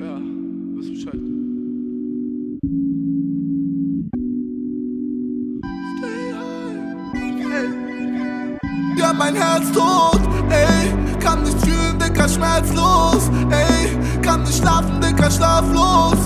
Ja, wisst Bescheid. Ey. Ja, mein Herz tot, ey. Kann nicht fühlen, dicker, schmerzlos, ey. Kann nicht schlafen, dicker, schlaflos,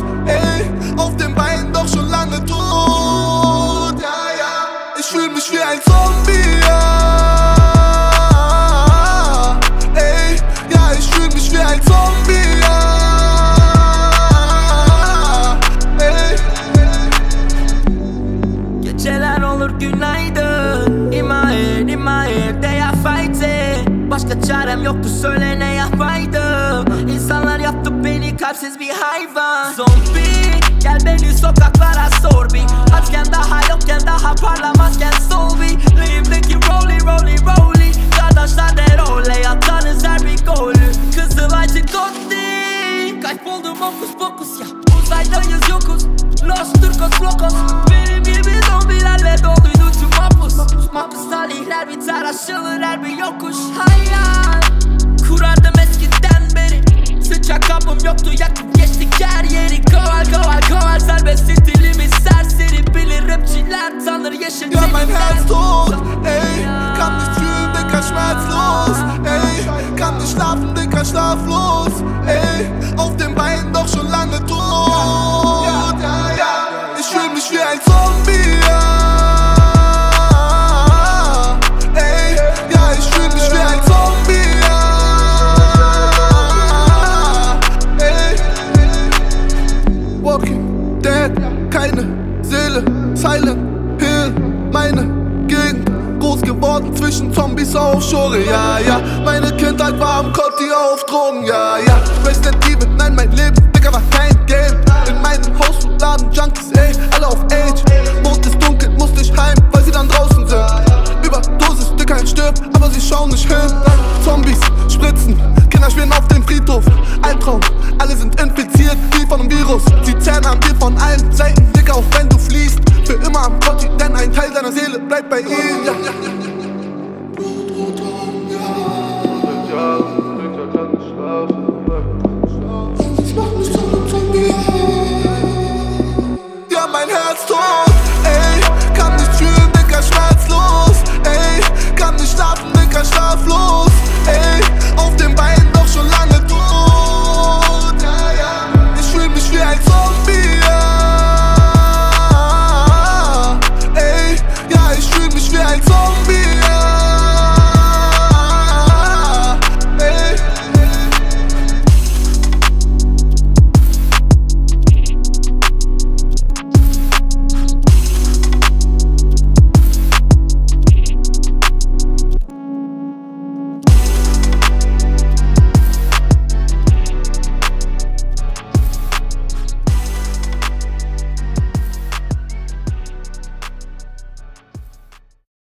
Başka çarem yoktu söyle ne yapaydım? İnsanlar yaptı beni kalpsiz bir hayvan. Zombi Gel beni sokaklara sor bir. Açken daha yokken daha parlamazken sol bir. Elimdeki rolly rolly rolly Kardeşler de role yatanız her bir golü. Kızılaycı Gotti Kayboldum okus pokus ya. Uzaydayız yokuz. Los Turcos Locos. Benim gibi zombilerle doluydu tüm mapus Mapus talihler biter aşılır her bir yokuş Hayal Kurardım eskiden beri Sıcak kapım yoktu yakıp geçtik her yeri Koval koval koval serbest stilimiz serseri Bilir rapçiler tanır yeşil mein denizler. Herz tot, ey. Kann nicht fühlen, dicker, schmerzlos, ey. Kann nicht schlafen, dicker, schlaflos, ey. Auf dem Bein doch schon lange tot. Ich fühl mich wie ein Zombie, Dead, keine Seele, Silent Hill, meine Gegend. Groß geworden zwischen Zombies auf Schore, ja, ja. Meine Kindheit war am Kotti auf Drogen, ja, ja. Resident Evil, nein, mein Zerren an dir von allen Seiten, Dicker, auch wenn du fliehst. Für immer am Kotti, denn ein Teil deiner Seele bleibt bei ihnen. Ja, ja, ja.